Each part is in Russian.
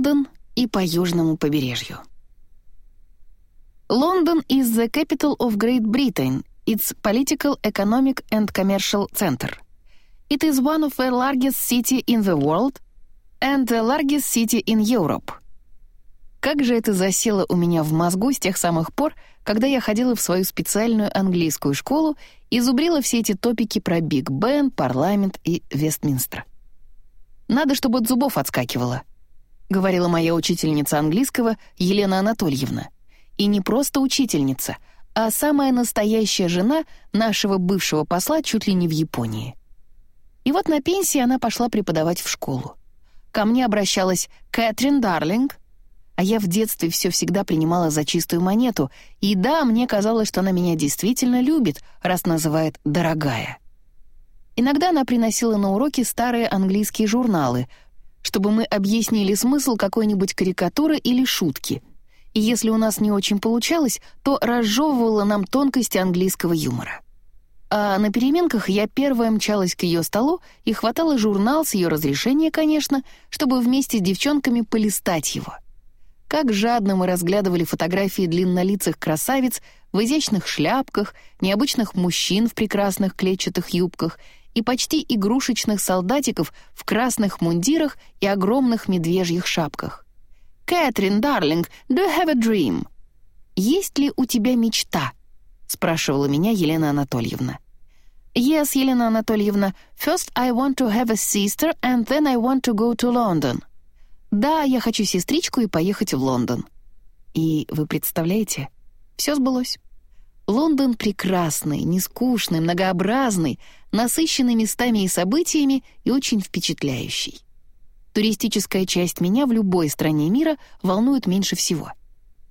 Лондон и по южному побережью. London is the capital of Great Britain, its political, economic and commercial center. It is one of the largest city in the world and the largest city in Europe. Как же это засело у меня в мозгу с тех самых пор, когда я ходила в свою специальную английскую школу и зубрила все эти топики про Биг Бен, парламент и Вестминстер. Надо, чтобы от зубов отскакивало, говорила моя учительница английского Елена Анатольевна. И не просто учительница, а самая настоящая жена нашего бывшего посла чуть ли не в Японии. И вот на пенсии она пошла преподавать в школу. Ко мне обращалась Кэтрин Дарлинг, а я в детстве все всегда принимала за чистую монету, и да, мне казалось, что она меня действительно любит, раз называет «дорогая». Иногда она приносила на уроки старые английские журналы, чтобы мы объяснили смысл какой-нибудь карикатуры или шутки. И если у нас не очень получалось, то разжевывала нам тонкости английского юмора. А на переменках я первая мчалась к ее столу и хватала журнал с ее разрешения, конечно, чтобы вместе с девчонками полистать его — как жадно мы разглядывали фотографии длиннолицых красавиц в изящных шляпках, необычных мужчин в прекрасных клетчатых юбках и почти игрушечных солдатиков в красных мундирах и огромных медвежьих шапках. «Кэтрин, дарлинг, do you have a dream?» «Есть ли у тебя мечта?» — спрашивала меня Елена Анатольевна. «Yes, Елена Анатольевна, first I want to have a sister and then I want to go to London». «Да, я хочу сестричку и поехать в Лондон». И вы представляете, все сбылось. Лондон прекрасный, нескучный, многообразный, насыщенный местами и событиями и очень впечатляющий. Туристическая часть меня в любой стране мира волнует меньше всего.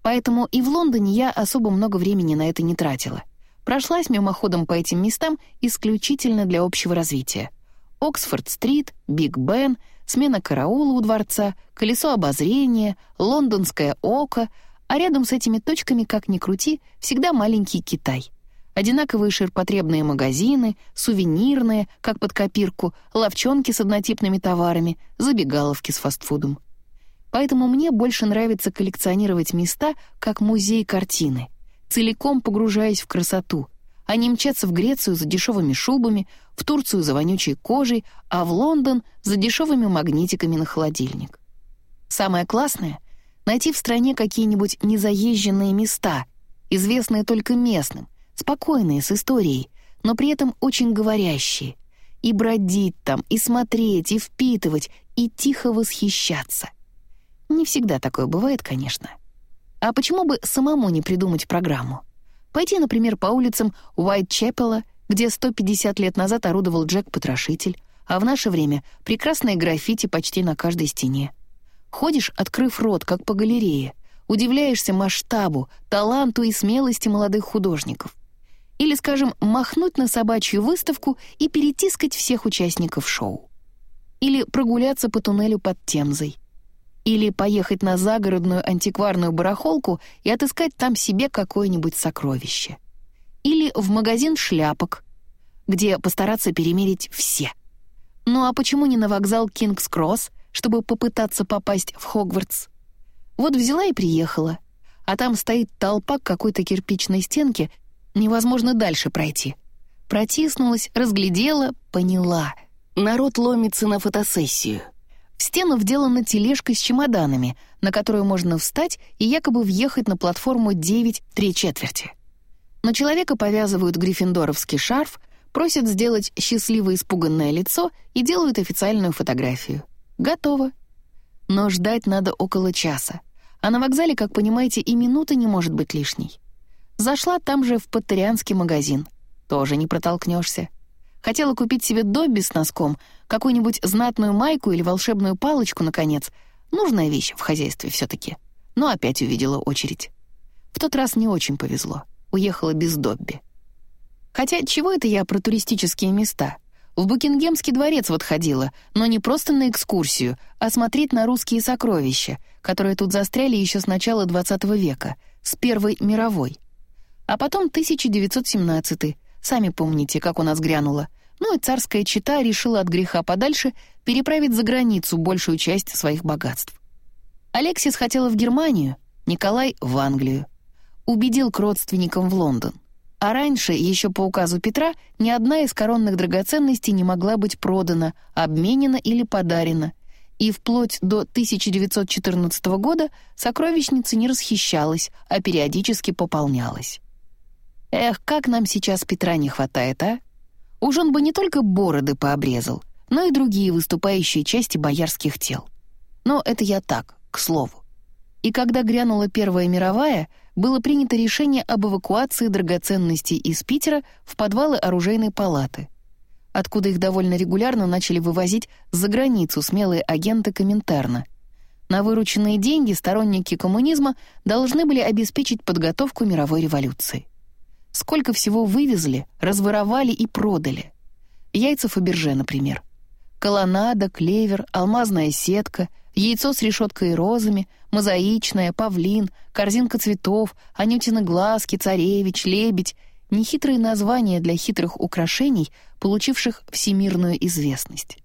Поэтому и в Лондоне я особо много времени на это не тратила. Прошлась мимоходом по этим местам исключительно для общего развития. Оксфорд-стрит, Биг Бен — смена караула у дворца, колесо обозрения, лондонское око, а рядом с этими точками, как ни крути, всегда маленький Китай. Одинаковые ширпотребные магазины, сувенирные, как под копирку, ловчонки с однотипными товарами, забегаловки с фастфудом. Поэтому мне больше нравится коллекционировать места, как музей картины, целиком погружаясь в красоту — они мчатся в Грецию за дешевыми шубами, в Турцию за вонючей кожей, а в Лондон за дешевыми магнитиками на холодильник. Самое классное — найти в стране какие-нибудь незаезженные места, известные только местным, спокойные, с историей, но при этом очень говорящие, и бродить там, и смотреть, и впитывать, и тихо восхищаться. Не всегда такое бывает, конечно. А почему бы самому не придумать программу? Пойти, например, по улицам Уайт-Чеппела, где 150 лет назад орудовал Джек-потрошитель, а в наше время прекрасные граффити почти на каждой стене. Ходишь, открыв рот, как по галерее, удивляешься масштабу, таланту и смелости молодых художников. Или, скажем, махнуть на собачью выставку и перетискать всех участников шоу. Или прогуляться по туннелю под Темзой — или поехать на загородную антикварную барахолку и отыскать там себе какое-нибудь сокровище. Или в магазин шляпок, где постараться перемерить все. Ну а почему не на вокзал Кингс-Кросс, чтобы попытаться попасть в Хогвартс? Вот взяла и приехала. А там стоит толпа к какой-то кирпичной стенке, невозможно дальше пройти. Протиснулась, разглядела, поняла. Народ ломится на фотосессию — в стену вделана тележка с чемоданами, на которую можно встать и якобы въехать на платформу 9 три четверти. На человека повязывают гриффиндоровский шарф, просят сделать счастливо испуганное лицо и делают официальную фотографию. Готово. Но ждать надо около часа. А на вокзале, как понимаете, и минуты не может быть лишней. Зашла там же в патарианский магазин. Тоже не протолкнешься. Хотела купить себе Добби с носком, какую-нибудь знатную майку или волшебную палочку, наконец. Нужная вещь в хозяйстве все таки Но опять увидела очередь. В тот раз не очень повезло. Уехала без Добби. Хотя чего это я про туристические места? В Букингемский дворец вот ходила, но не просто на экскурсию, а смотреть на русские сокровища, которые тут застряли еще с начала XX века, с Первой мировой. А потом 1917 Сами помните, как у нас грянуло. Ну и царская чита решила от греха подальше переправить за границу большую часть своих богатств. Алексис хотела в Германию, Николай — в Англию. Убедил к родственникам в Лондон. А раньше, еще по указу Петра, ни одна из коронных драгоценностей не могла быть продана, обменена или подарена. И вплоть до 1914 года сокровищница не расхищалась, а периодически пополнялась. Эх, как нам сейчас Петра не хватает, а? Уж он бы не только бороды пообрезал, но и другие выступающие части боярских тел. Но это я так, к слову. И когда грянула Первая мировая, было принято решение об эвакуации драгоценностей из Питера в подвалы оружейной палаты, откуда их довольно регулярно начали вывозить за границу смелые агенты Коминтерна. На вырученные деньги сторонники коммунизма должны были обеспечить подготовку мировой революции. Сколько всего вывезли, разворовали и продали. Яйца Фаберже, например. Колоннада, клевер, алмазная сетка, яйцо с решеткой и розами, мозаичное, павлин, корзинка цветов, анютины глазки, царевич, лебедь — нехитрые названия для хитрых украшений, получивших всемирную известность.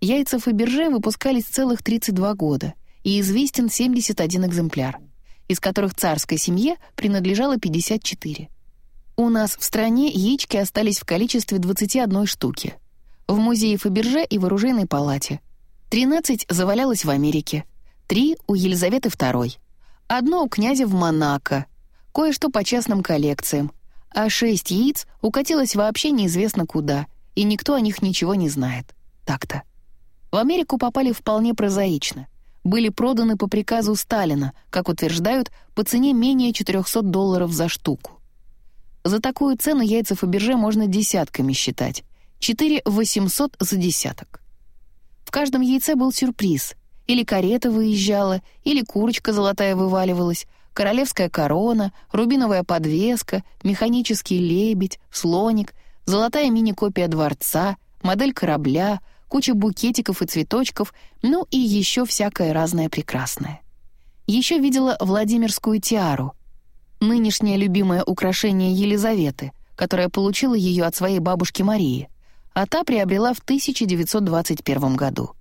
Яйца Фаберже выпускались целых 32 года, и известен 71 экземпляр, из которых царской семье принадлежало 54. У нас в стране яички остались в количестве 21 штуки. В музее Фаберже и в оружейной палате. 13 завалялось в Америке, 3 у Елизаветы II, одно у князя в Монако, кое-что по частным коллекциям, а 6 яиц укатилось вообще неизвестно куда, и никто о них ничего не знает. Так-то. В Америку попали вполне прозаично. Были проданы по приказу Сталина, как утверждают, по цене менее 400 долларов за штуку. За такую цену яйца Фаберже можно десятками считать. 4 800 за десяток. В каждом яйце был сюрприз. Или карета выезжала, или курочка золотая вываливалась, королевская корона, рубиновая подвеска, механический лебедь, слоник, золотая мини-копия дворца, модель корабля, куча букетиков и цветочков, ну и еще всякое разное прекрасное. Еще видела Владимирскую тиару — нынешнее любимое украшение Елизаветы, которая получила ее от своей бабушки Марии, а та приобрела в 1921 году.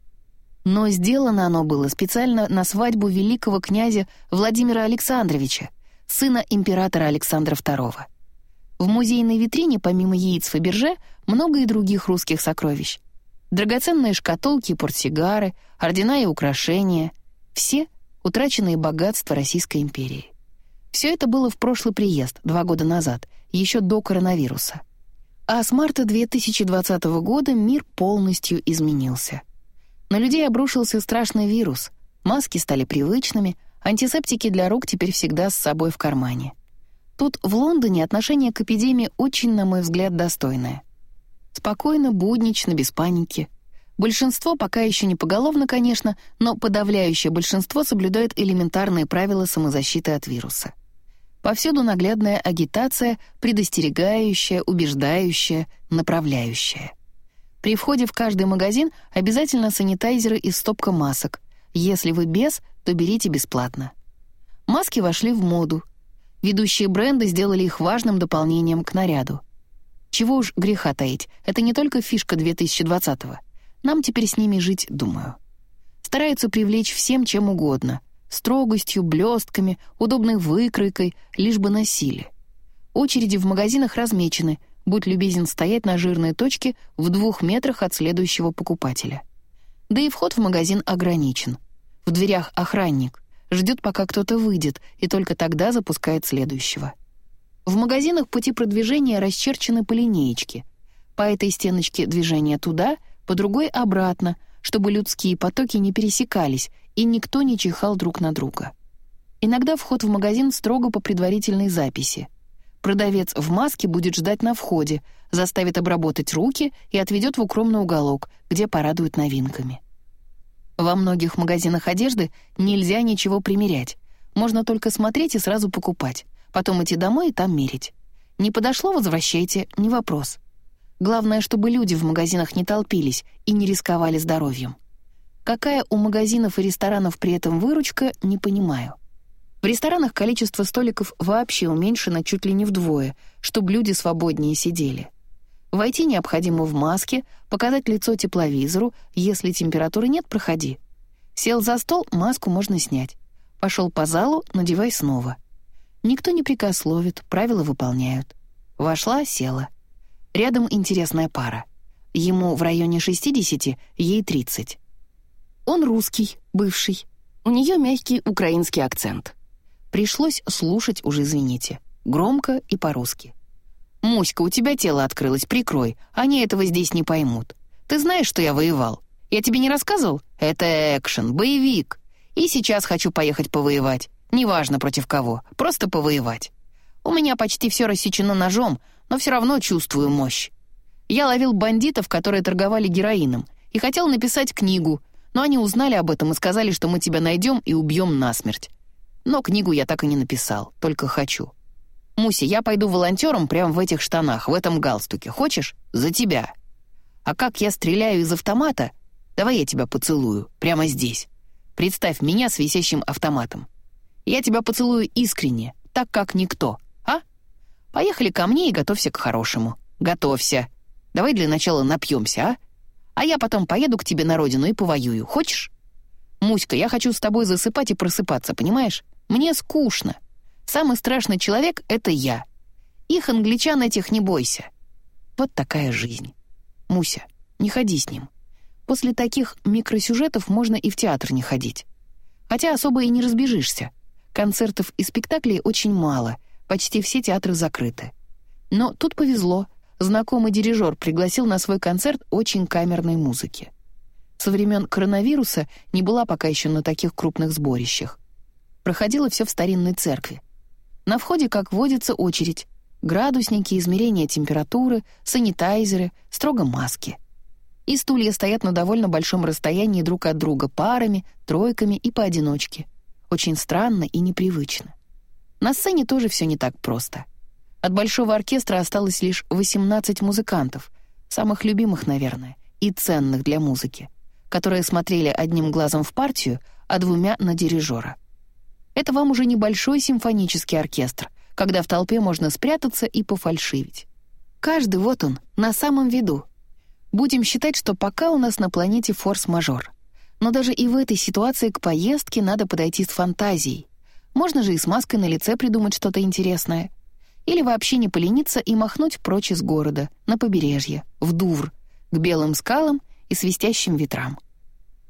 Но сделано оно было специально на свадьбу великого князя Владимира Александровича, сына императора Александра II. В музейной витрине, помимо яиц Фаберже, много и других русских сокровищ. Драгоценные шкатулки портсигары, ордена и украшения — все утраченные богатства Российской империи. Все это было в прошлый приезд, два года назад, еще до коронавируса. А с марта 2020 года мир полностью изменился. На людей обрушился страшный вирус, маски стали привычными, антисептики для рук теперь всегда с собой в кармане. Тут, в Лондоне, отношение к эпидемии очень, на мой взгляд, достойное. Спокойно, буднично, без паники. Большинство, пока еще не поголовно, конечно, но подавляющее большинство соблюдает элементарные правила самозащиты от вируса. Повсюду наглядная агитация, предостерегающая, убеждающая, направляющая. При входе в каждый магазин обязательно санитайзеры и стопка масок. Если вы без, то берите бесплатно. Маски вошли в моду. Ведущие бренды сделали их важным дополнением к наряду. Чего уж греха таить, это не только фишка 2020-го. Нам теперь с ними жить, думаю. Стараются привлечь всем чем угодно — строгостью, блестками, удобной выкройкой, лишь бы носили. Очереди в магазинах размечены, будь любезен стоять на жирной точке в двух метрах от следующего покупателя. Да и вход в магазин ограничен. В дверях охранник, ждет, пока кто-то выйдет, и только тогда запускает следующего. В магазинах пути продвижения расчерчены по линеечке. По этой стеночке движение туда, по другой — обратно, чтобы людские потоки не пересекались и никто не чихал друг на друга. Иногда вход в магазин строго по предварительной записи. Продавец в маске будет ждать на входе, заставит обработать руки и отведет в укромный уголок, где порадует новинками. Во многих магазинах одежды нельзя ничего примерять. Можно только смотреть и сразу покупать. Потом идти домой и там мерить. Не подошло — возвращайте, не вопрос. Главное, чтобы люди в магазинах не толпились и не рисковали здоровьем. Какая у магазинов и ресторанов при этом выручка, не понимаю. В ресторанах количество столиков вообще уменьшено чуть ли не вдвое, чтобы люди свободнее сидели. Войти необходимо в маске, показать лицо тепловизору, если температуры нет, проходи. Сел за стол, маску можно снять. Пошел по залу, надевай снова. Никто не прикословит, правила выполняют. Вошла, села. Рядом интересная пара. Ему в районе 60, ей 30. Он русский, бывший. У нее мягкий украинский акцент. Пришлось слушать уже, извините, громко и по-русски. «Муська, у тебя тело открылось, прикрой, они этого здесь не поймут. Ты знаешь, что я воевал? Я тебе не рассказывал? Это экшен, боевик. И сейчас хочу поехать повоевать. Неважно против кого, просто повоевать. У меня почти все рассечено ножом, но все равно чувствую мощь. Я ловил бандитов, которые торговали героином, и хотел написать книгу, но они узнали об этом и сказали, что мы тебя найдем и убьем насмерть. Но книгу я так и не написал, только хочу. Муси, я пойду волонтером прямо в этих штанах, в этом галстуке. Хочешь? За тебя. А как я стреляю из автомата? Давай я тебя поцелую, прямо здесь. Представь меня с висящим автоматом. Я тебя поцелую искренне, так как никто, а? Поехали ко мне и готовься к хорошему. Готовься. Давай для начала напьемся, а? А я потом поеду к тебе на родину и повоюю. Хочешь? Муська, я хочу с тобой засыпать и просыпаться, понимаешь? Мне скучно. Самый страшный человек — это я. Их англичан этих не бойся. Вот такая жизнь. Муся, не ходи с ним. После таких микросюжетов можно и в театр не ходить. Хотя особо и не разбежишься. Концертов и спектаклей очень мало, почти все театры закрыты. Но тут повезло, знакомый дирижер пригласил на свой концерт очень камерной музыки. Со времен коронавируса не была пока еще на таких крупных сборищах. Проходило все в старинной церкви. На входе, как водится, очередь. Градусники, измерения температуры, санитайзеры, строго маски. И стулья стоят на довольно большом расстоянии друг от друга парами, тройками и поодиночке. Очень странно и непривычно. На сцене тоже все не так просто. От большого оркестра осталось лишь 18 музыкантов, самых любимых, наверное, и ценных для музыки, которые смотрели одним глазом в партию, а двумя на дирижера. Это вам уже небольшой симфонический оркестр, когда в толпе можно спрятаться и пофальшивить. Каждый вот он, на самом виду. Будем считать, что пока у нас на планете форс-мажор. Но даже и в этой ситуации к поездке надо подойти с фантазией. Можно же и с маской на лице придумать что-то интересное — или вообще не полениться и махнуть прочь из города, на побережье, в Дувр, к белым скалам и свистящим ветрам.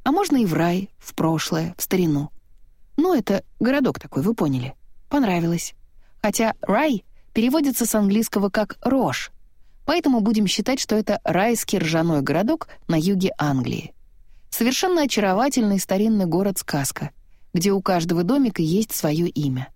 А можно и в рай, в прошлое, в старину. Ну, это городок такой, вы поняли. Понравилось. Хотя «рай» переводится с английского как «рожь», поэтому будем считать, что это райский ржаной городок на юге Англии. Совершенно очаровательный старинный город-сказка, где у каждого домика есть свое имя.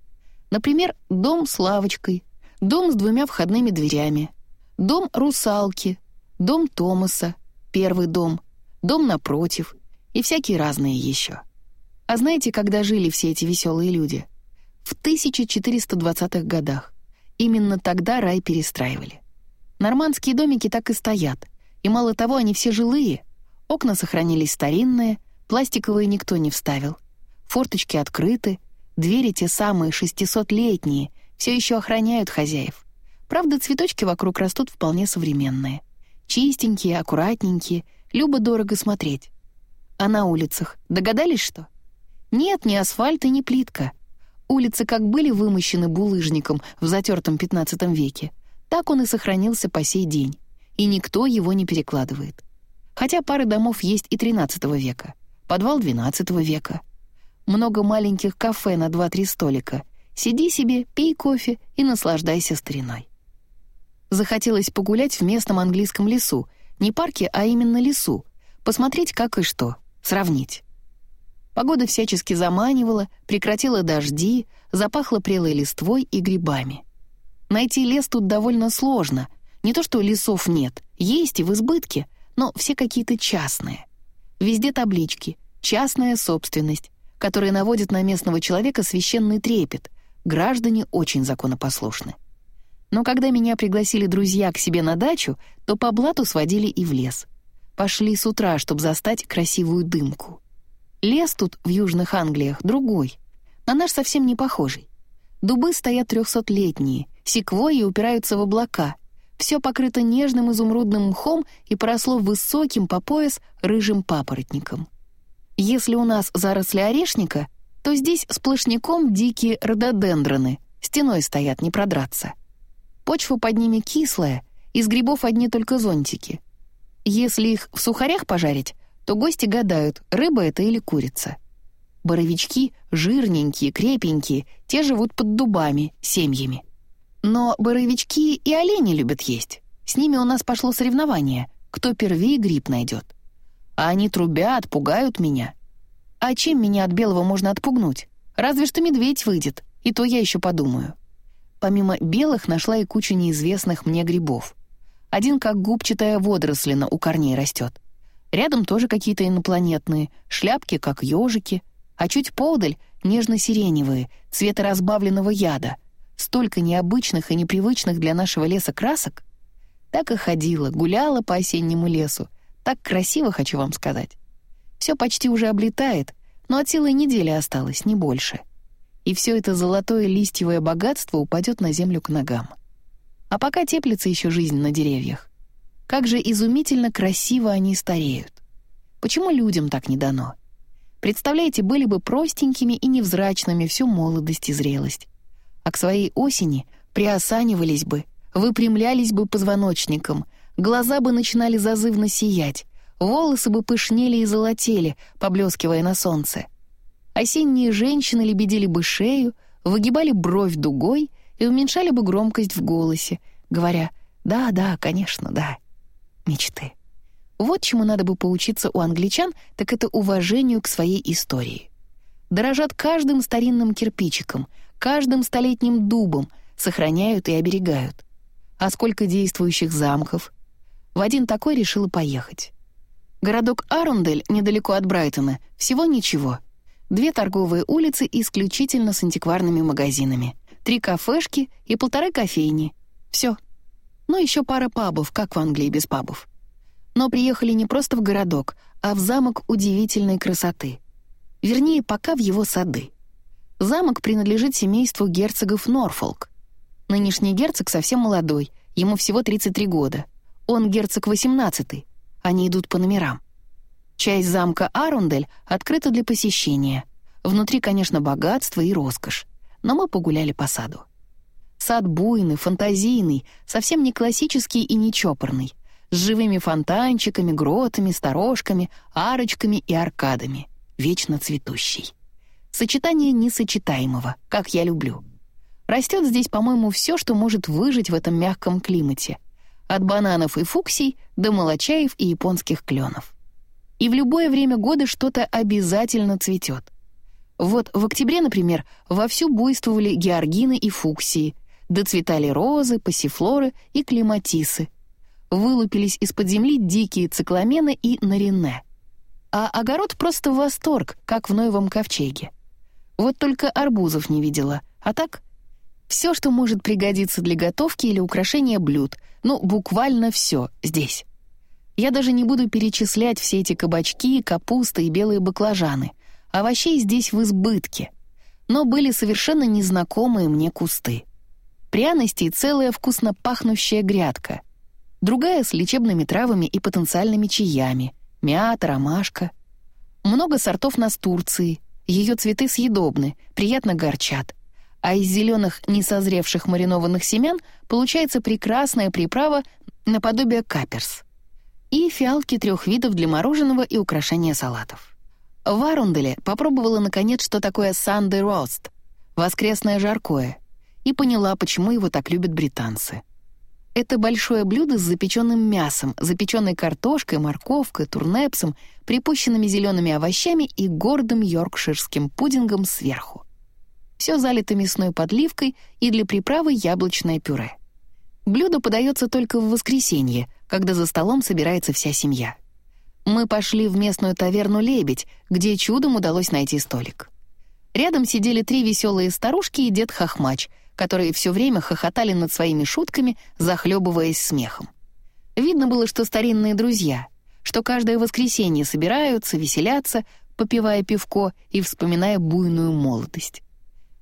Например, дом с лавочкой, дом с двумя входными дверями, дом русалки, дом Томаса, первый дом, дом напротив и всякие разные еще. А знаете, когда жили все эти веселые люди? В 1420-х годах. Именно тогда рай перестраивали. Нормандские домики так и стоят, и мало того, они все жилые. Окна сохранились старинные, пластиковые никто не вставил. Форточки открыты, двери те самые 600-летние, все еще охраняют хозяев. Правда, цветочки вокруг растут вполне современные. Чистенькие, аккуратненькие, любо-дорого смотреть. А на улицах догадались, что? Нет ни асфальта, ни плитка. Улицы как были вымощены булыжником в затертом 15 веке, так он и сохранился по сей день, и никто его не перекладывает. Хотя пары домов есть и 13 века, подвал 12 века. Много маленьких кафе на 2-3 столика — Сиди себе, пей кофе и наслаждайся стариной. Захотелось погулять в местном английском лесу, не парке, а именно лесу, посмотреть как и что, сравнить. Погода всячески заманивала, прекратила дожди, запахло прелой листвой и грибами. Найти лес тут довольно сложно. Не то что лесов нет, есть и в избытке, но все какие-то частные. Везде таблички «частная собственность», которые наводят на местного человека священный трепет, граждане очень законопослушны. Но когда меня пригласили друзья к себе на дачу, то по блату сводили и в лес. Пошли с утра, чтобы застать красивую дымку. Лес тут, в Южных Англиях, другой. На наш совсем не похожий. Дубы стоят трехсотлетние, секвойи упираются в облака. Все покрыто нежным изумрудным мхом и поросло высоким по пояс рыжим папоротником. Если у нас заросли орешника, то здесь сплошняком дикие рододендроны, стеной стоят, не продраться. Почва под ними кислая, из грибов одни только зонтики. Если их в сухарях пожарить, то гости гадают, рыба это или курица. Боровички жирненькие, крепенькие, те живут под дубами, семьями. Но боровички и олени любят есть. С ними у нас пошло соревнование, кто первее гриб найдет. А они трубят, пугают меня. А чем меня от белого можно отпугнуть? Разве что медведь выйдет, и то я еще подумаю. Помимо белых нашла и кучу неизвестных мне грибов. Один как губчатая водорослина у корней растет. Рядом тоже какие-то инопланетные, шляпки как ежики, а чуть поодаль — нежно-сиреневые, цвета разбавленного яда. Столько необычных и непривычных для нашего леса красок. Так и ходила, гуляла по осеннему лесу. Так красиво, хочу вам сказать. Все почти уже облетает, но от силы недели осталось, не больше. И все это золотое листьевое богатство упадет на землю к ногам. А пока теплится еще жизнь на деревьях. Как же изумительно красиво они стареют. Почему людям так не дано? Представляете, были бы простенькими и невзрачными всю молодость и зрелость. А к своей осени приосанивались бы, выпрямлялись бы позвоночником, глаза бы начинали зазывно сиять, волосы бы пышнели и золотели, поблескивая на солнце. Осенние женщины лебедили бы шею, выгибали бровь дугой и уменьшали бы громкость в голосе, говоря «да, да, конечно, да». Мечты. Вот чему надо бы поучиться у англичан, так это уважению к своей истории. Дорожат каждым старинным кирпичиком, каждым столетним дубом, сохраняют и оберегают. А сколько действующих замков? В один такой решила поехать. Городок Арундель, недалеко от Брайтона, всего ничего. Две торговые улицы исключительно с антикварными магазинами, три кафешки и полторы кофейни. Все. Ну, еще пара пабов, как в Англии без пабов. Но приехали не просто в городок, а в замок удивительной красоты. Вернее, пока в его сады. Замок принадлежит семейству герцогов Норфолк. Нынешний герцог совсем молодой, ему всего 33 года. Он герцог 18 они идут по номерам. Часть замка Арундель открыта для посещения. Внутри, конечно, богатство и роскошь, но мы погуляли по саду. Сад буйный, фантазийный, совсем не классический и не чопорный — с живыми фонтанчиками, гротами, сторожками, арочками и аркадами, вечно цветущий. Сочетание несочетаемого, как я люблю. Растет здесь, по-моему, все, что может выжить в этом мягком климате. От бананов и фуксий до молочаев и японских кленов. И в любое время года что-то обязательно цветет. Вот в октябре, например, вовсю буйствовали георгины и фуксии, доцветали розы, пассифлоры и клематисы — вылупились из-под земли дикие цикламены и нарине. А огород просто восторг, как в Ноевом ковчеге. Вот только арбузов не видела, а так все, что может пригодиться для готовки или украшения блюд, ну, буквально все здесь. Я даже не буду перечислять все эти кабачки, капуста и белые баклажаны. Овощей здесь в избытке. Но были совершенно незнакомые мне кусты. Пряности и целая вкусно пахнущая грядка другая с лечебными травами и потенциальными чаями, мята, ромашка. Много сортов настурции, ее цветы съедобны, приятно горчат. А из зеленых несозревших маринованных семян получается прекрасная приправа наподобие каперс. И фиалки трех видов для мороженого и украшения салатов. В Арунделе попробовала, наконец, что такое Sunday Roast — воскресное жаркое, и поняла, почему его так любят британцы — это большое блюдо с запеченным мясом, запеченной картошкой, морковкой, турнепсом, припущенными зелеными овощами и гордым йоркширским пудингом сверху. Все залито мясной подливкой и для приправы яблочное пюре. Блюдо подается только в воскресенье, когда за столом собирается вся семья. Мы пошли в местную таверну «Лебедь», где чудом удалось найти столик. Рядом сидели три веселые старушки и дед Хохмач — которые все время хохотали над своими шутками, захлебываясь смехом. Видно было, что старинные друзья, что каждое воскресенье собираются, веселятся, попивая пивко и вспоминая буйную молодость.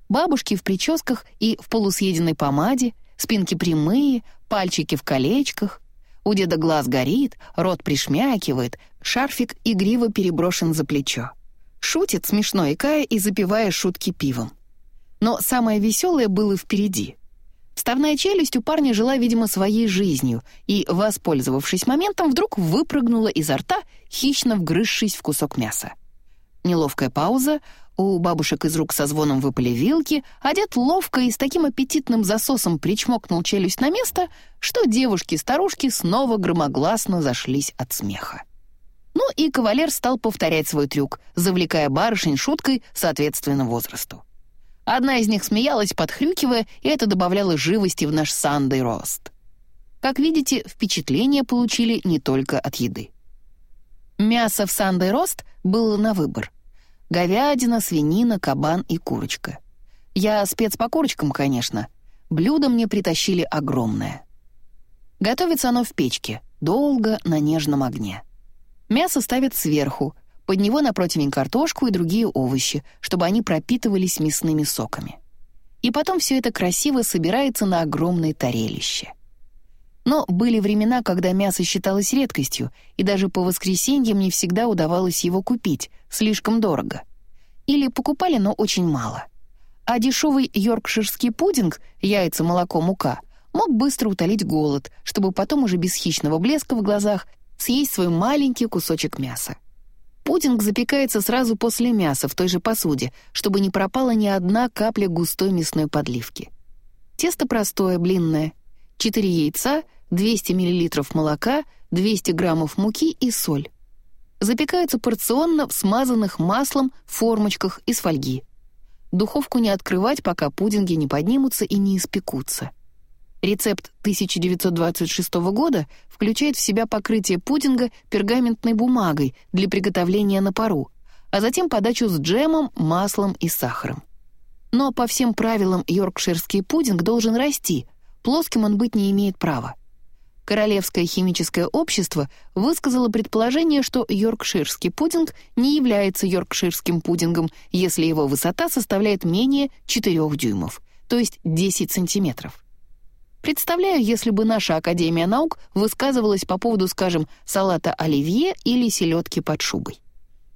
Бабушки в прическах и в полусъеденной помаде, спинки прямые, пальчики в колечках. У деда глаз горит, рот пришмякивает, шарфик игриво переброшен за плечо. Шутит, смешно икая и запивая шутки пивом. Но самое веселое было впереди. Вставная челюсть у парня жила, видимо, своей жизнью и, воспользовавшись моментом, вдруг выпрыгнула изо рта, хищно вгрызшись в кусок мяса. Неловкая пауза, у бабушек из рук со звоном выпали вилки, а дед ловко и с таким аппетитным засосом причмокнул челюсть на место, что девушки-старушки снова громогласно зашлись от смеха. Ну и кавалер стал повторять свой трюк, завлекая барышень шуткой соответственно возрасту. Одна из них смеялась, подхрюкивая, и это добавляло живости в наш Sunday roast. Как видите, впечатления получили не только от еды. Мясо в Sunday roast было на выбор. Говядина, свинина, кабан и курочка. Я спец по курочкам, конечно. Блюдо мне притащили огромное. Готовится оно в печке, долго, на нежном огне. Мясо ставят сверху, под него на противень картошку и другие овощи, чтобы они пропитывались мясными соками. И потом все это красиво собирается на огромное тарелище. Но были времена, когда мясо считалось редкостью, и даже по воскресеньям не всегда удавалось его купить, слишком дорого. Или покупали, но очень мало. А дешевый йоркширский пудинг, яйца, молоко, мука, мог быстро утолить голод, чтобы потом уже без хищного блеска в глазах съесть свой маленький кусочек мяса. Пудинг запекается сразу после мяса в той же посуде, чтобы не пропала ни одна капля густой мясной подливки. Тесто простое, блинное. 4 яйца, 200 мл молока, 200 граммов муки и соль. Запекаются порционно в смазанных маслом формочках из фольги. Духовку не открывать, пока пудинги не поднимутся и не испекутся. Рецепт 1926 года включает в себя покрытие пудинга пергаментной бумагой для приготовления на пару, а затем подачу с джемом, маслом и сахаром. Но по всем правилам йоркширский пудинг должен расти, плоским он быть не имеет права. Королевское химическое общество высказало предположение, что йоркширский пудинг не является йоркширским пудингом, если его высота составляет менее 4 дюймов, то есть 10 сантиметров. Представляю, если бы наша Академия наук высказывалась по поводу, скажем, салата оливье или селедки под шубой.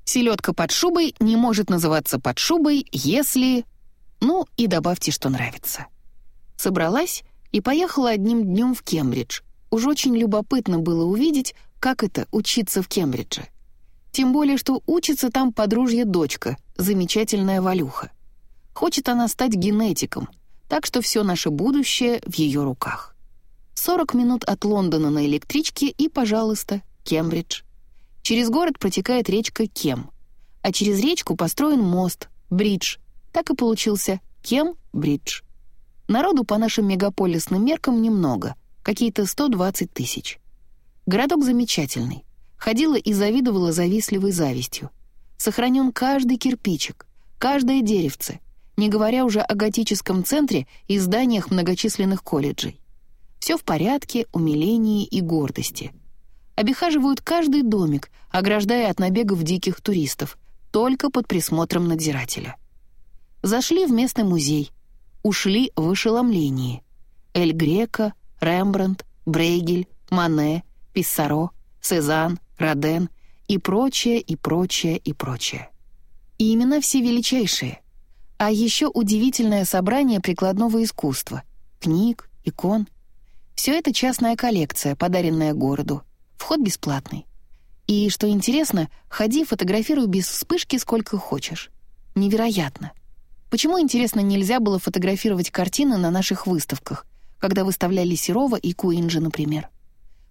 Селедка под шубой не может называться под шубой, если... Ну, и добавьте, что нравится. Собралась и поехала одним днем в Кембридж. Уж очень любопытно было увидеть, как это — учиться в Кембридже. Тем более, что учится там подружья дочка, замечательная Валюха. Хочет она стать генетиком — так что все наше будущее в ее руках. 40 минут от Лондона на электричке и, пожалуйста, Кембридж. Через город протекает речка Кем, а через речку построен мост, бридж. Так и получился Кем-бридж. Народу по нашим мегаполисным меркам немного, какие-то 120 тысяч. Городок замечательный. Ходила и завидовала завистливой завистью. Сохранен каждый кирпичик, каждое деревце — не говоря уже о готическом центре и зданиях многочисленных колледжей. Все в порядке, умилении и гордости. Обихаживают каждый домик, ограждая от набегов диких туристов, только под присмотром надзирателя. Зашли в местный музей, ушли в ошеломлении. Эль Греко, Рембрандт, Брейгель, Мане, Писсаро, Сезанн, Роден и прочее, и прочее, и прочее. И имена все величайшие — а еще удивительное собрание прикладного искусства, книг, икон. Все это частная коллекция, подаренная городу. Вход бесплатный. И, что интересно, ходи, фотографируй без вспышки сколько хочешь. Невероятно. Почему, интересно, нельзя было фотографировать картины на наших выставках, когда выставляли Серова и Куинджи, например?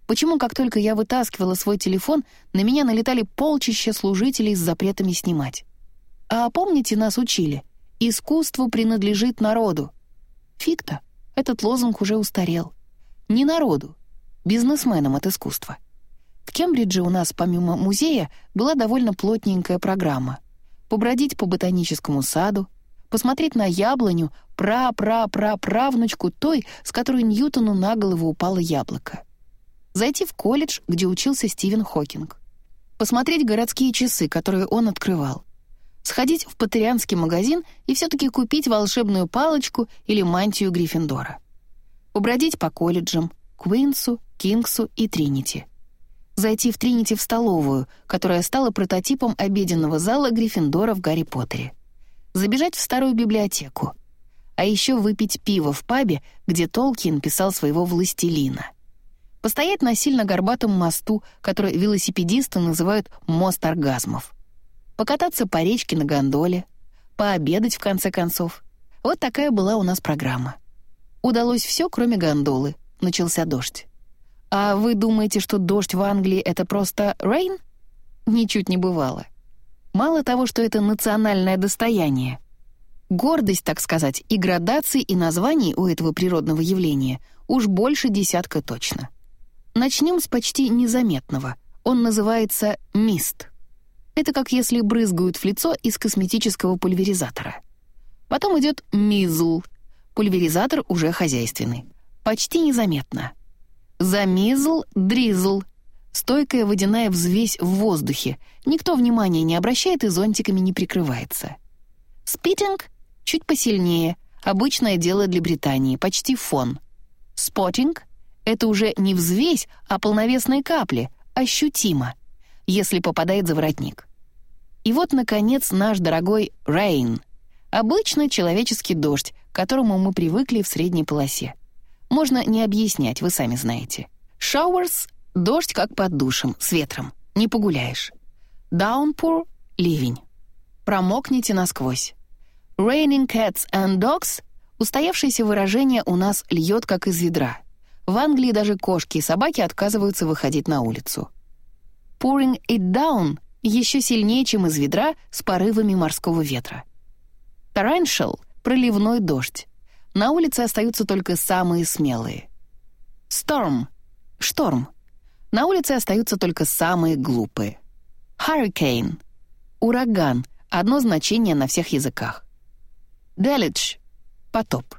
Почему, как только я вытаскивала свой телефон, на меня налетали полчища служителей с запретами снимать? А помните, нас учили? «Искусство принадлежит народу». Фиг-то, этот лозунг уже устарел. Не народу, бизнесменам от искусства. В Кембридже у нас, помимо музея, была довольно плотненькая программа. Побродить по ботаническому саду, посмотреть на яблоню пра-пра-пра-правнучку той, с которой Ньютону на голову упало яблоко. Зайти в колледж, где учился Стивен Хокинг. Посмотреть городские часы, которые он открывал сходить в патерианский магазин и все-таки купить волшебную палочку или мантию Гриффиндора. Побродить по колледжам, Куинсу, Кингсу и Тринити. зайти в Тринити в столовую, которая стала прототипом обеденного зала Гриффиндора в Гарри Поттере. Забежать в старую библиотеку. А еще выпить пиво в пабе, где Толкин писал своего «Властелина». Постоять на сильно горбатом мосту, который велосипедисты называют «мост оргазмов». Покататься по речке на гондоле. Пообедать, в конце концов. Вот такая была у нас программа. Удалось все, кроме гондолы. Начался дождь. А вы думаете, что дождь в Англии — это просто rain? Ничуть не бывало. Мало того, что это национальное достояние. Гордость, так сказать, и градаций, и названий у этого природного явления уж больше десятка точно. Начнем с почти незаметного. Он называется мист. Это как если брызгают в лицо из косметического пульверизатора. Потом идет мизл. Пульверизатор уже хозяйственный. Почти незаметно. Замизл, дризл. Стойкая водяная взвесь в воздухе. Никто внимания не обращает и зонтиками не прикрывается. Спитинг — чуть посильнее. Обычное дело для Британии, почти фон. Спотинг — это уже не взвесь, а полновесные капли, ощутимо, если попадает за воротник. И вот, наконец, наш дорогой rain. Обычный человеческий дождь, к которому мы привыкли в средней полосе. Можно не объяснять, вы сами знаете. Showers — дождь как под душем, с ветром. Не погуляешь. Downpour — ливень. Промокните насквозь. Raining cats and dogs — устоявшееся выражение у нас льет как из ведра. В Англии даже кошки и собаки отказываются выходить на улицу. Pouring it down — еще сильнее, чем из ведра с порывами морского ветра. Torrential — проливной дождь. На улице остаются только самые смелые. Storm — шторм. На улице остаются только самые глупые. Hurricane — ураган, одно значение на всех языках. Deluge — потоп.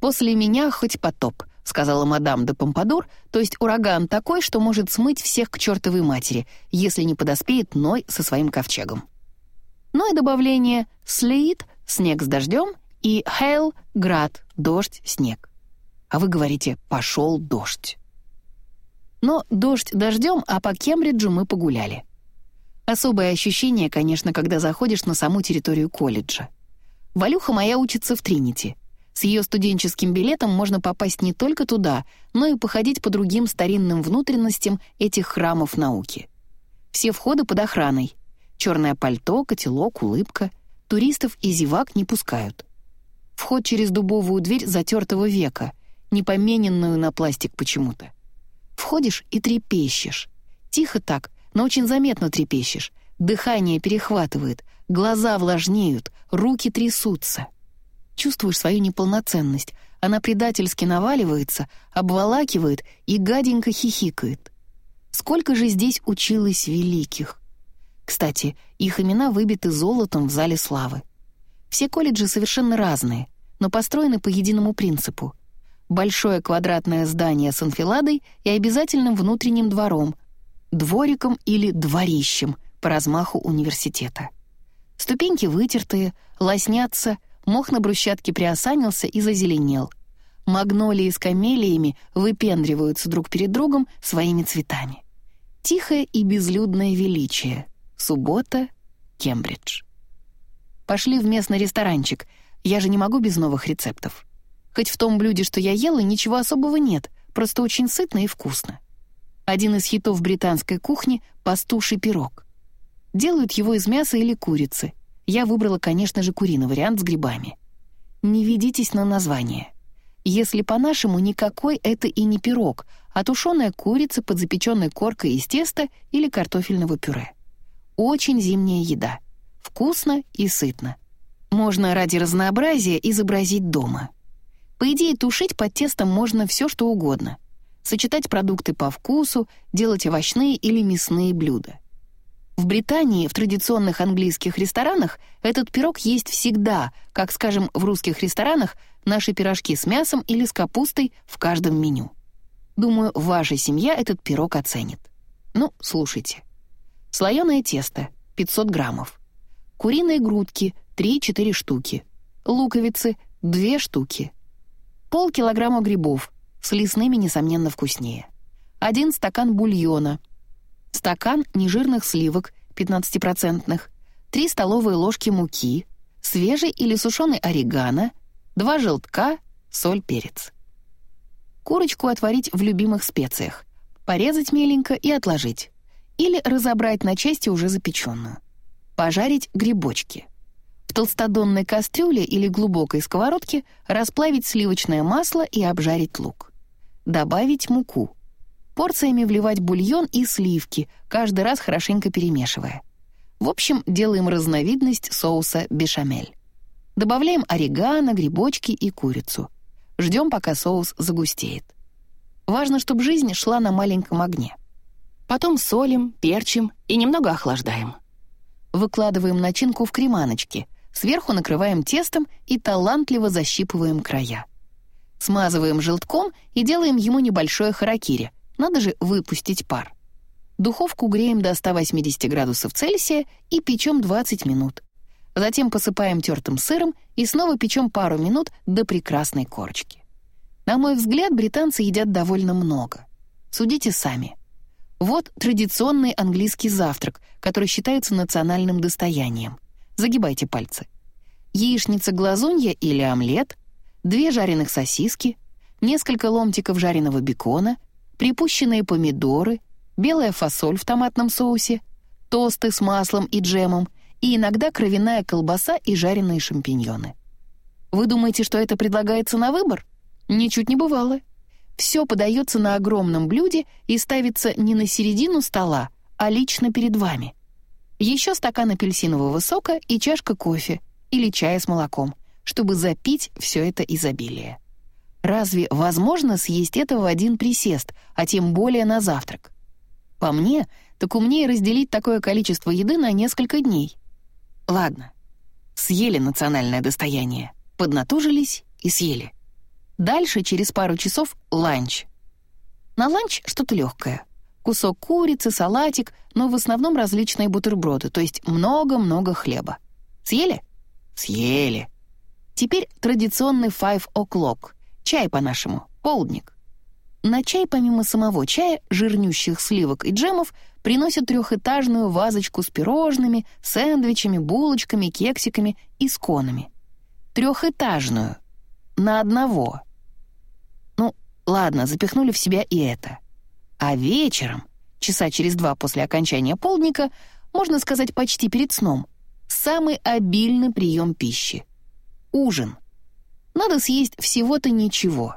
«После меня хоть потоп», — сказала мадам де Помпадур, то есть ураган такой, что может смыть всех к чертовой матери, если не подоспеет Ной со своим ковчегом. Ну и добавление «sleet» — снег с дождем и hail — град, дождь, снег. А вы говорите «пошел дождь». Но дождь дождем, а по Кембриджу мы погуляли. Особое ощущение, конечно, когда заходишь на саму территорию колледжа. Валюха моя учится в Тринити. С ее студенческим билетом можно попасть не только туда, но и походить по другим старинным внутренностям этих храмов науки. Все входы под охраной. Черное пальто, котелок, улыбка. Туристов и зевак не пускают. Вход через дубовую дверь затертого века, не помененную на пластик почему-то. Входишь и трепещешь. Тихо так, но очень заметно трепещешь. Дыхание перехватывает, глаза влажнеют, руки трясутся. Чувствуешь свою неполноценность. Она предательски наваливается, обволакивает и гаденько хихикает. Сколько же здесь училось великих. Кстати, их имена выбиты золотом в зале славы. Все колледжи совершенно разные, но построены по единому принципу. Большое квадратное здание с анфиладой и обязательным внутренним двором, двориком или дворищем по размаху университета. Ступеньки вытертые, лоснятся, мох на брусчатке приосанился и зазеленел. Магнолии с камелиями выпендриваются друг перед другом своими цветами. Тихое и безлюдное величие. Суббота, Кембридж. Пошли в местный ресторанчик. Я же не могу без новых рецептов. Хоть в том блюде, что я ела, ничего особого нет, просто очень сытно и вкусно. Один из хитов британской кухни — пастуший пирог. Делают его из мяса или курицы. Я выбрала, конечно же, куриный вариант с грибами. Не ведитесь на название. Если по-нашему, никакой это и не пирог, а тушеная курица под запеченной коркой из теста или картофельного пюре. Очень зимняя еда — Вкусно и сытно. Можно ради разнообразия изобразить дома. По идее, тушить под тестом можно все, что угодно. Сочетать продукты по вкусу, делать овощные или мясные блюда. В Британии в традиционных английских ресторанах этот пирог есть всегда, как, скажем, в русских ресторанах наши пирожки с мясом или с капустой в каждом меню. Думаю, ваша семья этот пирог оценит. Ну, слушайте. Слоеное тесто — 500 граммов куриные грудки 3-4 штуки, луковицы 2 штуки, полкилограмма грибов, с лесными, несомненно, вкуснее, один стакан бульона, стакан нежирных сливок 15%, 3 столовые ложки муки, свежий или сушеный орегано, 2 желтка, соль, перец. Курочку отварить в любимых специях, порезать меленько и отложить. Или разобрать на части уже запеченную. Пожарить грибочки. В толстодонной кастрюле или глубокой сковородке расплавить сливочное масло и обжарить лук. Добавить муку. Порциями вливать бульон и сливки, каждый раз хорошенько перемешивая. В общем, делаем разновидность соуса бешамель. Добавляем орегано, грибочки и курицу. Ждем, пока соус загустеет. Важно, чтобы жизнь шла на маленьком огне. Потом солим, перчим и немного охлаждаем. Выкладываем начинку в креманочки, сверху накрываем тестом и талантливо защипываем края. Смазываем желтком и делаем ему небольшое харакири. Надо же выпустить пар. Духовку греем до 180 градусов Цельсия и печем 20 минут. Затем посыпаем тертым сыром и снова печем пару минут до прекрасной корочки. На мой взгляд, британцы едят довольно много. Судите сами. Вот традиционный английский завтрак, который считается национальным достоянием. Загибайте пальцы. Яичница-глазунья или омлет, две жареных сосиски, несколько ломтиков жареного бекона, припущенные помидоры, белая фасоль в томатном соусе, тосты с маслом и джемом и иногда кровяная колбаса и жареные шампиньоны. Вы думаете, что это предлагается на выбор? Ничуть не бывало. Все подается на огромном блюде и ставится не на середину стола, а лично перед вами. Еще стакан апельсинового сока и чашка кофе или чая с молоком, чтобы запить все это изобилие. Разве возможно съесть это в один присест, а тем более на завтрак? По мне, так умнее разделить такое количество еды на несколько дней. Ладно, съели национальное достояние, поднатужились и съели. Дальше, через пару часов, ланч. На ланч что-то легкое. Кусок курицы, салатик, но в основном различные бутерброды, то есть много-много хлеба. Съели? Съели. Теперь традиционный five o'clock. Чай по-нашему, полдник. На чай помимо самого чая, жирнющих сливок и джемов приносят трехэтажную вазочку с пирожными, сэндвичами, булочками, кексиками и сконами. Трехэтажную. На одного. Ну, ладно, запихнули в себя и это. А вечером, часа через два после окончания полдника, можно сказать почти перед сном, самый обильный прием пищи. Ужин. Надо съесть всего-то ничего.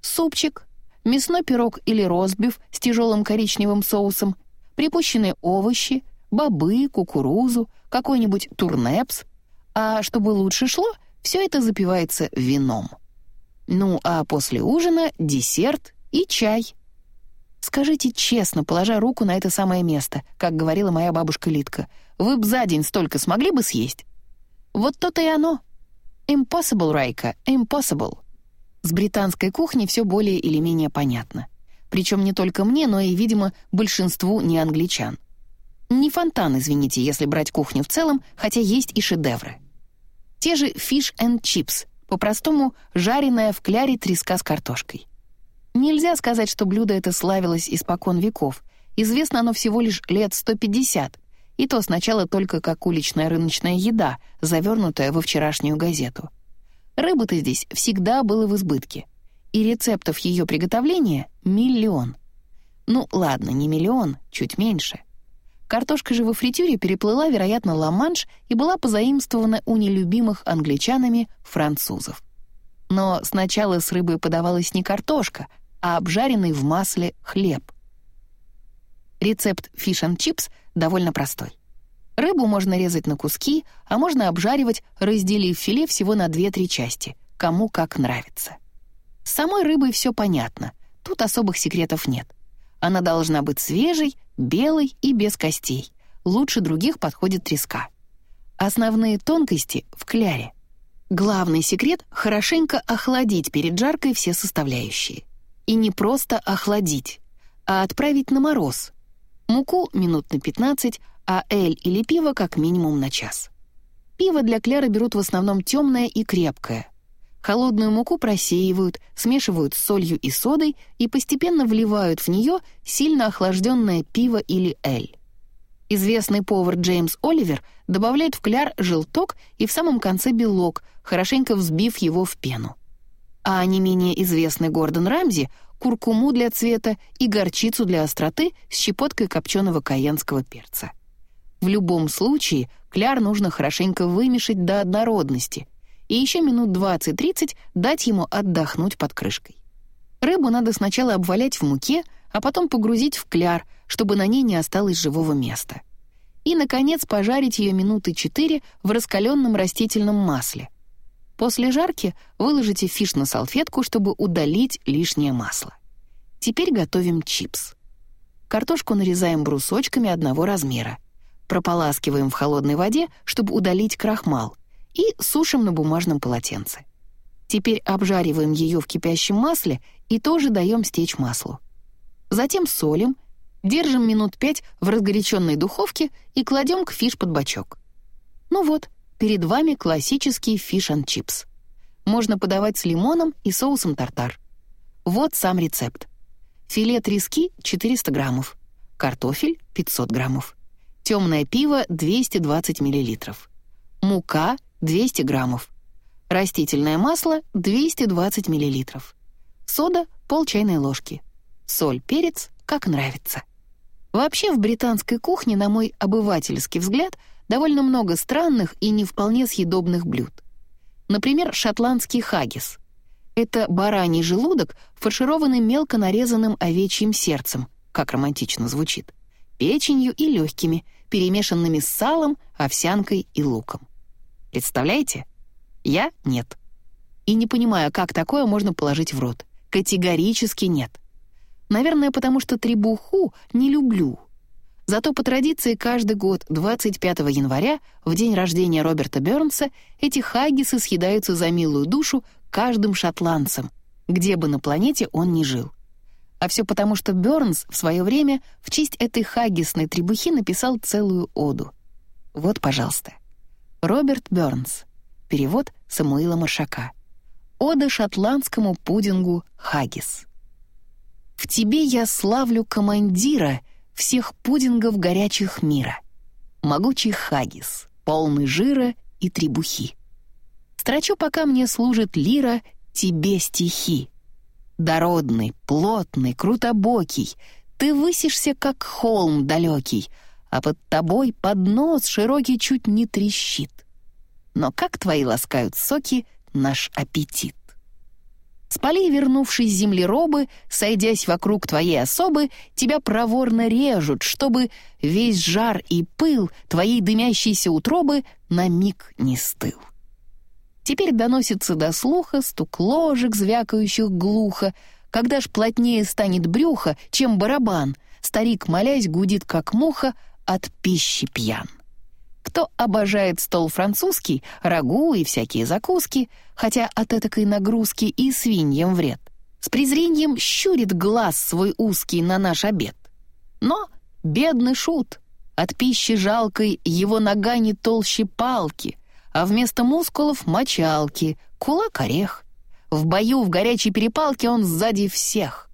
Супчик, мясной пирог или ростбиф с тяжелым коричневым соусом, припущенные овощи, бобы, кукурузу, какой-нибудь турнепс. А чтобы лучше шло, все это запивается вином. Ну, а после ужина десерт и чай. Скажите честно, положа руку на это самое место, как говорила моя бабушка Литка, вы б за день столько смогли бы съесть? Вот то-то и оно. Impossible, Райка, impossible. С британской кухней все более или менее понятно. Причем не только мне, но и, видимо, большинству неангличан. Не фонтан, извините, если брать кухню в целом, хотя есть и шедевры. Те же fish and chips, по-простому жареная в кляре треска с картошкой. Нельзя сказать, что блюдо это славилось испокон веков. Известно оно всего лишь лет 150, и то сначала только как уличная рыночная еда, завернутая во вчерашнюю газету — Рыбы-то здесь всегда было в избытке. И рецептов ее приготовления — миллион. Ну, ладно, не миллион, чуть меньше. Картошка же во фритюре переплыла, вероятно, Ла-Манш и была позаимствована у нелюбимых англичанами французов. Но сначала с рыбой подавалась не картошка, а обжаренный в масле хлеб. Рецепт chips довольно простой. Рыбу можно резать на куски, а можно обжаривать, разделив филе всего на 2-3 части, кому как нравится. С самой рыбой все понятно, тут особых секретов нет. Она должна быть свежей, белой и без костей. Лучше других подходит треска. Основные тонкости в кляре. Главный секрет — хорошенько охладить перед жаркой все составляющие. И не просто охладить, а отправить на мороз. Муку минут на 15, а эль или пиво как минимум на час. Пиво для Кляры берут в основном темное и крепкое. Холодную муку просеивают, смешивают с солью и содой и постепенно вливают в нее сильно охлажденное пиво или эль. Известный повар Джеймс Оливер добавляет в кляр желток и в самом конце белок, хорошенько взбив его в пену. А не менее известный Гордон Рамзи — куркуму для цвета и горчицу для остроты с щепоткой копченого каенского перца. В любом случае кляр нужно хорошенько вымешать до однородности и еще минут 20-30 дать ему отдохнуть под крышкой. Рыбу надо сначала обвалять в муке, а потом погрузить в кляр, чтобы на ней не осталось живого места. И, наконец, пожарить ее минуты 4 в раскаленном растительном масле. После жарки выложите фиш на салфетку, чтобы удалить лишнее масло. Теперь готовим чипс. Картошку нарезаем брусочками одного размера. Прополаскиваем в холодной воде, чтобы удалить крахмал, и сушим на бумажном полотенце. Теперь обжариваем ее в кипящем масле и тоже даем стечь маслу. Затем солим, держим минут пять в разгоряченной духовке и кладем к fish под бочок. Ну вот, перед вами классический fish and chips. Можно подавать с лимоном и соусом тартар. Вот сам рецепт. Филе трески 400 граммов, картофель 500 граммов, темное пиво 220 миллилитров, мука 200 граммов, растительное масло 220 миллилитров, сода пол чайной ложки, соль, перец, как нравится. Вообще в британской кухне, на мой обывательский взгляд, довольно много странных и не вполне съедобных блюд. Например, шотландский хаггис. Это бараний желудок, фаршированный мелко нарезанным овечьим сердцем, как романтично звучит, печенью и легкими, перемешанными с салом, овсянкой и луком. Представляете? Я — нет. И не понимаю, как такое можно положить в рот. Категорически нет. Наверное, потому что требуху не люблю. Зато по традиции каждый год 25 января, в день рождения Роберта Бёрнса, эти хаггисы съедаются за милую душу каждым шотландцем, где бы на планете он ни жил. А все потому, что Бёрнс в свое время в честь этой хаггисной требухи написал целую оду. Вот, пожалуйста. Роберт Бёрнс. Перевод Самуила Маршака. Ода шотландскому пудингу «Хаггис». В тебе я славлю командира всех пудингов горячих мира. Могучий хаггис, полный жира и требухи. Строчу, пока мне служит лира, тебе стихи. Дородный, плотный, крутобокий, ты высишься, как холм далекий — а под тобой поднос широкий чуть не трещит. Но как твои ласкают соки наш аппетит? С полей вернувшись землеробы, сойдясь вокруг твоей особы, тебя проворно режут, чтобы весь жар и пыл твоей дымящейся утробы на миг не стыл. Теперь доносится до слуха стук ложек, звякающих глухо, когда ж плотнее станет брюхо, чем барабан, старик, молясь, гудит, как муха, от пищи пьян. Кто обожает стол французский, рагу и всякие закуски, хотя от этакой нагрузки и свиньям вред, с презрением щурит глаз свой узкий на наш обед. Но бедный шут, от пищи жалкой его нога не толще палки, а вместо мускулов — мочалки, кулак-орех. В бою, в горячей перепалке он сзади всех.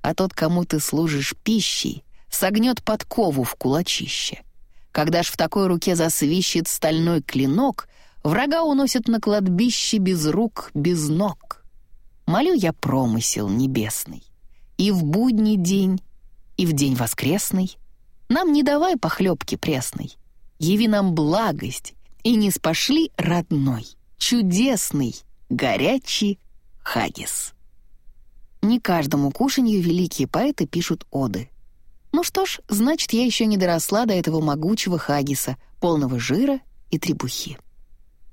А тот, кому ты служишь пищей, согнет подкову в кулачище. Когда ж в такой руке засвищет стальной клинок, врага уносят на кладбище без рук, без ног. Молю я промысел небесный. И в будний день, и в день воскресный. Нам не давай похлебки пресной. Яви нам благость, и не спошли родной, чудесный, горячий хагис. Не каждому кушанью великие поэты пишут оды. Ну что ж, значит, я еще не доросла до этого могучего хагиса, полного жира и требухи.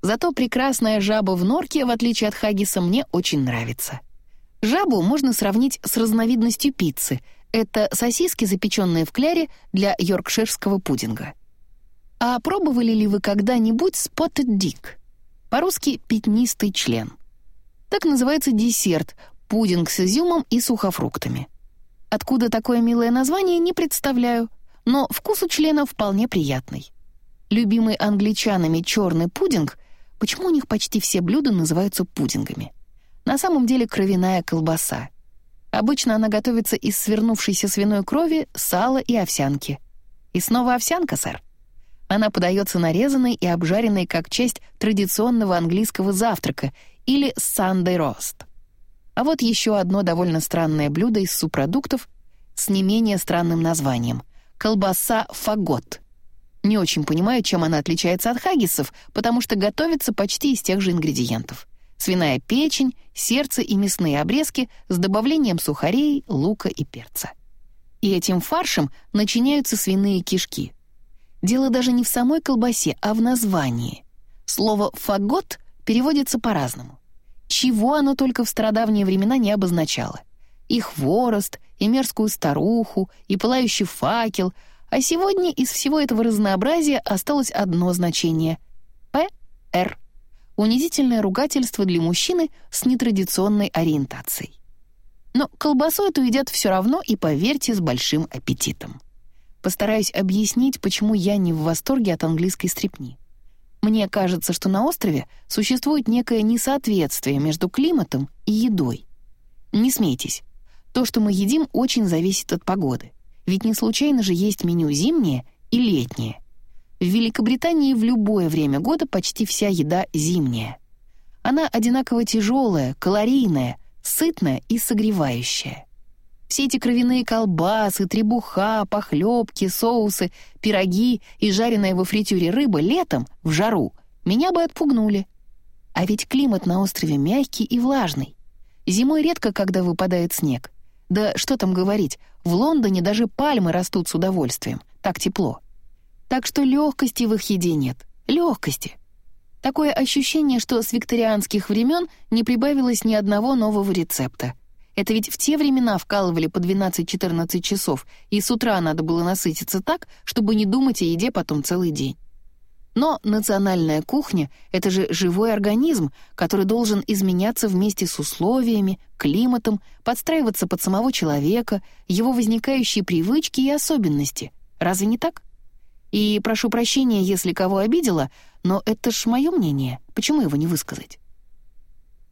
Зато прекрасная жаба в норке, в отличие от хагиса, мне очень нравится. Жабу можно сравнить с разновидностью пиццы. Это сосиски, запеченные в кляре для йоркширского пудинга. А пробовали ли вы когда-нибудь spotted dick? По-русски «пятнистый член». Так называется десерт, пудинг с изюмом и сухофруктами. Откуда такое милое название, не представляю, но вкус у члена вполне приятный. Любимый англичанами черный пудинг Почему у них почти все блюда называются пудингами? На самом деле кровяная колбаса. Обычно она готовится из свернувшейся свиной крови, сала и овсянки. И снова овсянка, сэр. Она подается нарезанной и обжаренной как часть традиционного английского завтрака или Sunday roast. А вот еще одно довольно странное блюдо из субпродуктов с не менее странным названием — колбаса фагот. Не очень понимаю, чем она отличается от хаггисов, потому что готовится почти из тех же ингредиентов. Свиная печень, сердце и мясные обрезки с добавлением сухарей, лука и перца. И этим фаршем начиняются свиные кишки. Дело даже не в самой колбасе, а в названии. Слово «фагот» переводится по-разному. Чего оно только в стародавние времена не обозначало. И хворост, и мерзкую старуху, и пылающий факел — а сегодня из всего этого разнообразия осталось одно значение — «ПР» — унизительное ругательство для мужчины с нетрадиционной ориентацией. Но колбасу эту едят все равно и, поверьте, с большим аппетитом. Постараюсь объяснить, почему я не в восторге от английской стрипни. Мне кажется, что на острове существует некое несоответствие между климатом и едой. Не смейтесь. То, что мы едим, очень зависит от погоды. Ведь не случайно же есть меню зимнее и летнее. В Великобритании в любое время года почти вся еда зимняя. Она одинаково тяжелая, калорийная, сытная и согревающая. Все эти кровяные колбасы, требуха, похлебки, соусы, пироги и жареная во фритюре рыба летом, в жару, меня бы отпугнули. А ведь климат на острове мягкий и влажный. Зимой редко, когда выпадает снег. Да что там говорить, в Лондоне даже пальмы растут с удовольствием, так тепло. Так что легкости в их еде нет. Легкости. Такое ощущение, что с викторианских времен не прибавилось ни одного нового рецепта. Это ведь в те времена вкалывали по 12-14 часов, и с утра надо было насытиться так, чтобы не думать о еде потом целый день. Но национальная кухня — это же живой организм, который должен изменяться вместе с условиями, климатом, подстраиваться под самого человека, его возникающие привычки и особенности. Разве не так? И прошу прощения, если кого обидела, но это ж мое мнение. Почему его не высказать?